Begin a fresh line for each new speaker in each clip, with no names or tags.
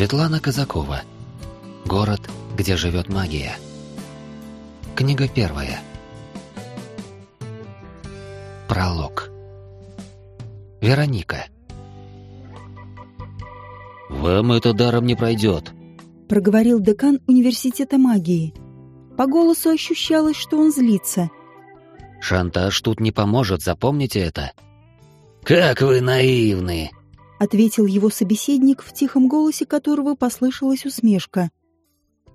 Светлана Казакова. Город, где живет магия. Книга первая. Пролог. Вероника. «Вам это даром не пройдет», —
проговорил декан университета магии. По голосу ощущалось, что он злится.
«Шантаж тут не поможет, запомните это».
«Как вы наивны!»
— ответил его собеседник, в тихом голосе которого послышалась усмешка.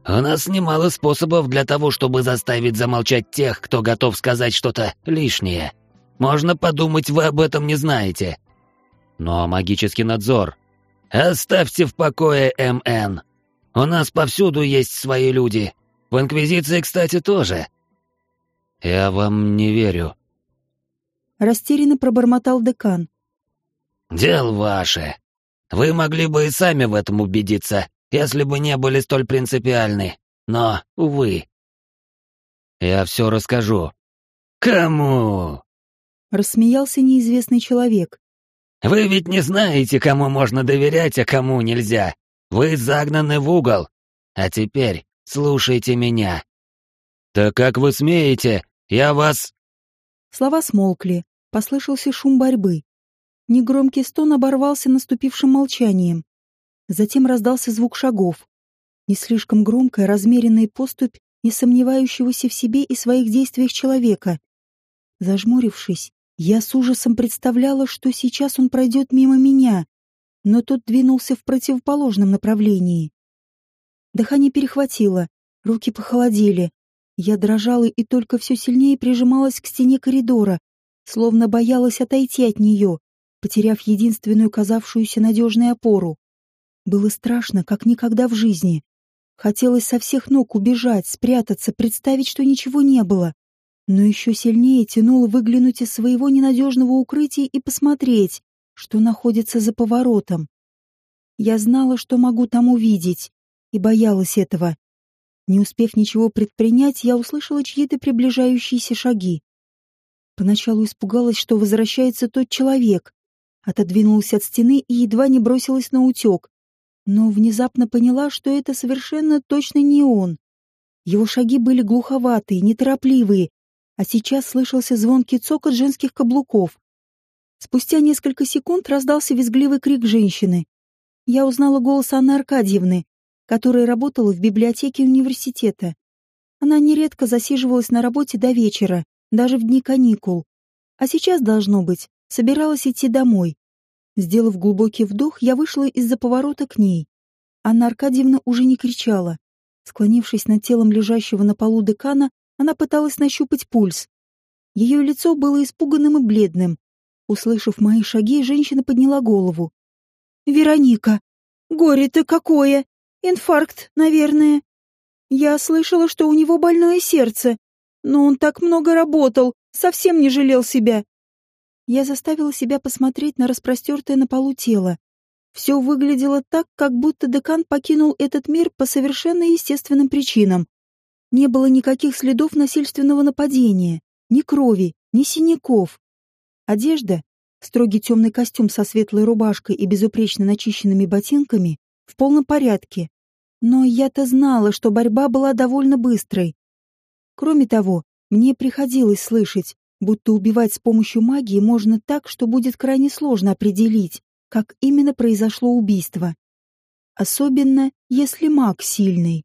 «У нас немало способов для того, чтобы заставить замолчать тех, кто готов сказать что-то лишнее. Можно подумать, вы об этом не знаете».
«Но магический надзор...»
«Оставьте в покое МН. У нас повсюду есть свои люди. В Инквизиции, кстати, тоже».
«Я вам не верю»,
Растерянно пробормотал декан.
«Дело ваше. Вы могли бы и сами в этом убедиться, если бы не были столь принципиальны. Но, увы».
«Я все расскажу».
«Кому?»
Рассмеялся неизвестный человек.
«Вы ведь не знаете, кому можно доверять, а кому нельзя. Вы загнаны в угол. А теперь слушайте меня».
«Да как вы смеете? Я вас...»
Слова смолкли, послышался шум борьбы. Негромкий стон оборвался наступившим молчанием. Затем раздался звук шагов. Не слишком громкая, размеренная поступь не сомневающегося в себе и своих действиях человека. Зажмурившись, я с ужасом представляла, что сейчас он пройдет мимо меня, но тот двинулся в противоположном направлении. Дыхание перехватило, руки похолодели, я дрожала и только все сильнее прижималась к стене коридора, словно боялась отойти от нее, потеряв единственную казавшуюся надежной опору. Было страшно, как никогда в жизни. Хотелось со всех ног убежать, спрятаться, представить, что ничего не было. Но еще сильнее тянуло выглянуть из своего ненадежного укрытия и посмотреть, что находится за поворотом. Я знала, что могу там увидеть, и боялась этого. Не успев ничего предпринять, я услышала чьи-то приближающиеся шаги. Поначалу испугалась, что возвращается тот человек. Отодвинулась от стены и едва не бросилась на утек. Но внезапно поняла, что это совершенно точно не он. Его шаги были глуховатые, неторопливые, а сейчас слышался звонкий цокот женских каблуков. Спустя несколько секунд раздался визгливый крик женщины. Я узнала голос Анны Аркадьевны, которая работала в библиотеке университета. Она нередко засиживалась на работе до вечера, даже в дни каникул. А сейчас, должно быть, собиралась идти домой. Сделав глубокий вдох, я вышла из-за поворота к ней. Анна Аркадьевна уже не кричала. Склонившись над телом лежащего на полу декана, она пыталась нащупать пульс. Ее лицо было испуганным и бледным. Услышав мои шаги, женщина подняла голову. «Вероника! Горе-то какое!» Инфаркт, наверное. Я слышала, что у него больное сердце, но он так много работал, совсем не жалел себя. Я заставила себя посмотреть на распростертое на полу тело. Все выглядело так, как будто декан покинул этот мир по совершенно естественным причинам. Не было никаких следов насильственного нападения, ни крови, ни синяков. Одежда, строгий темный костюм со светлой рубашкой и безупречно начищенными ботинками, в полном порядке. Но я-то знала, что борьба была довольно быстрой. Кроме того, мне приходилось слышать, будто убивать с помощью магии можно так, что будет крайне сложно определить, как именно произошло убийство. Особенно, если маг сильный.